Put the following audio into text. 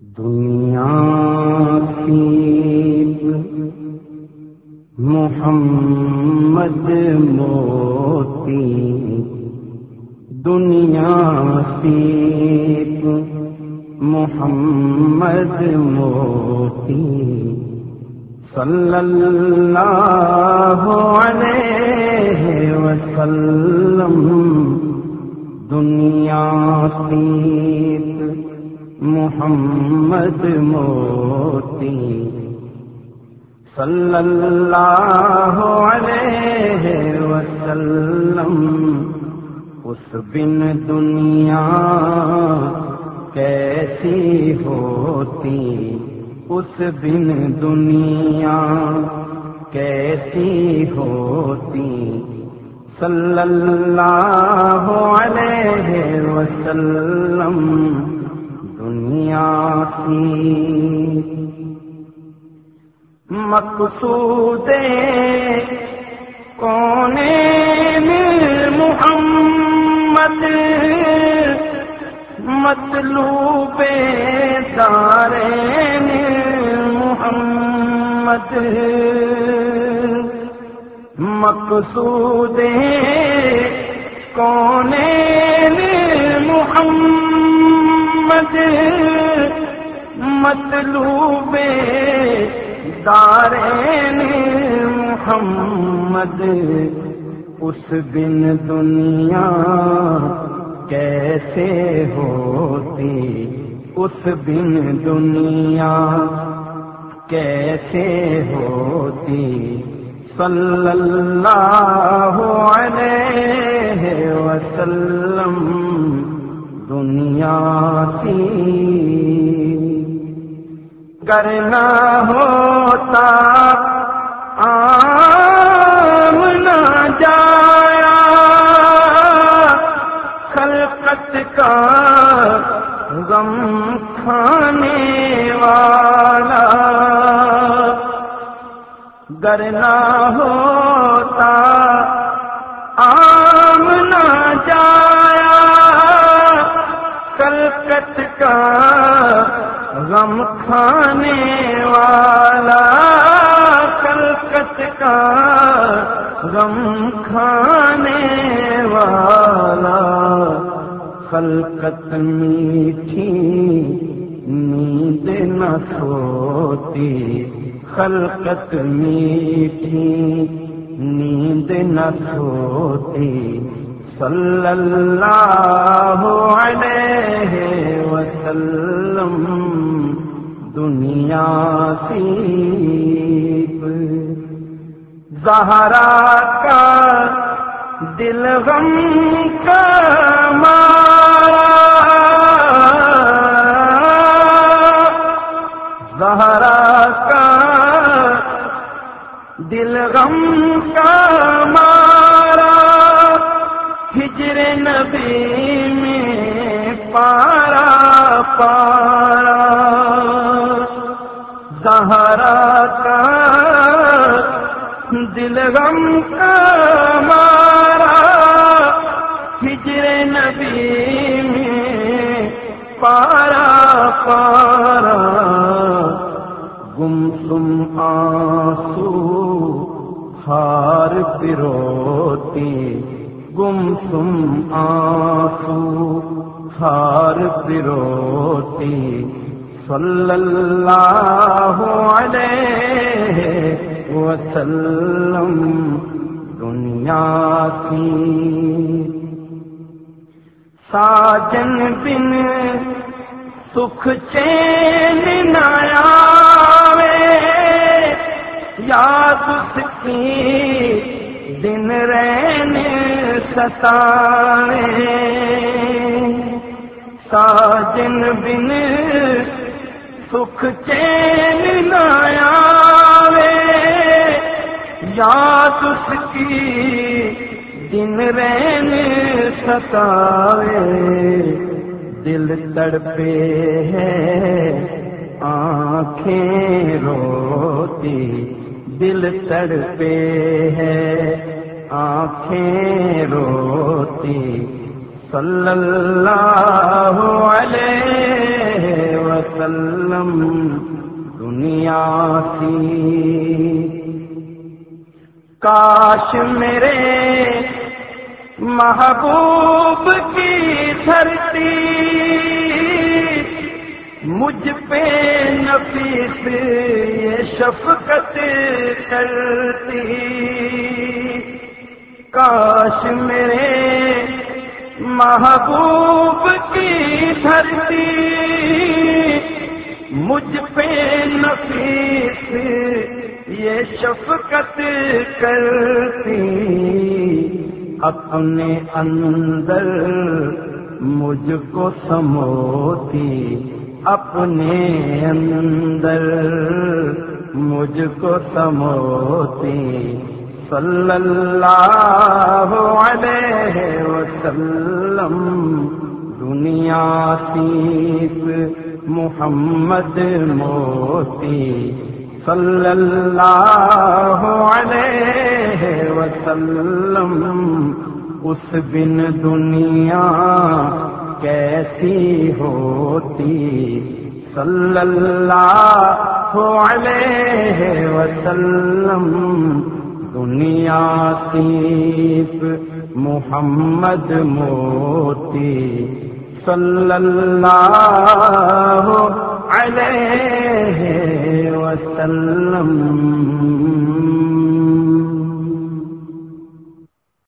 دنیا سیب محمد موتی دنیا سیب محمد موتی۔ صلی اللہ علیہ وسلم دنیا سیب محمد موتی صلی اللہ علیہ وسلم، اس بن دنیا کیسی ہوتی؟ اس بن دنیا کیسی ہوتی؟ صلی اللہ علیہ وسلم دنیا کی۔ مقصود کون محمد؟ مطلوب دار محمد۔ مقصود کون مطلوب دارین محمد، اس بن دنیا کیسے ہوتی؟ اس بن دنیا کیسے ہوتی؟ صلی اللہ علیہ وسلم دنیا کی کرنا ہوتا آم نہ جایا خلقت کا غم کھانے والا گرنا ہوتا کلکت کا غم کھانے والا کلکت کا غم کھانے والا خلقت میٹھی نیند نہ سوتی خلقت میٹھی نیند نہ سوتی صلی اللہ علیہ وسلم، دنیا سی زہرا کا دل غم کا مارا۔ زہرا کا دل غم کا مارا۔ پارا۔ سہارا کا دل غم کا مارا۔ ہجر نبی میں پارا پارا۔ گم تم آسو ہار پروتی۔ گم تم آسو ہار پروتی صلی اللہ علیہ وسلم دنیا کی۔ ساجن بن سکھ چین نیا یاد کی دن رین ستاوے۔ ساجن بن سکھ چین نیا یاد اس کی دن رین ستاوے۔ دل تڑپے ہے، آنکھیں روتی، دل تڑپے ہے، آنکھیں روتی۔ صلی اللہ علیہ وسلم، دنیا سی کاش میرے محبوب کی دھرتی مجھ پہ نفیس یہ شفقت کرتی۔ کاش میرے محبوب کی دھرتی مجھ پہ نفیس یہ شفقت کرتی اپنے اندر مجھ کو سموتی اپنے اندر مجھ کو سموتی صلی اللہ علیہ وسلم، دنیا سیپ محمد موتی صلی اللہ علیہ وسلم، اس بن دنیا کیسی ہوتی؟ صلی اللہ علیہ وسلم دنیا تیپ محمد موتی صلی اللہ علیہ وسلم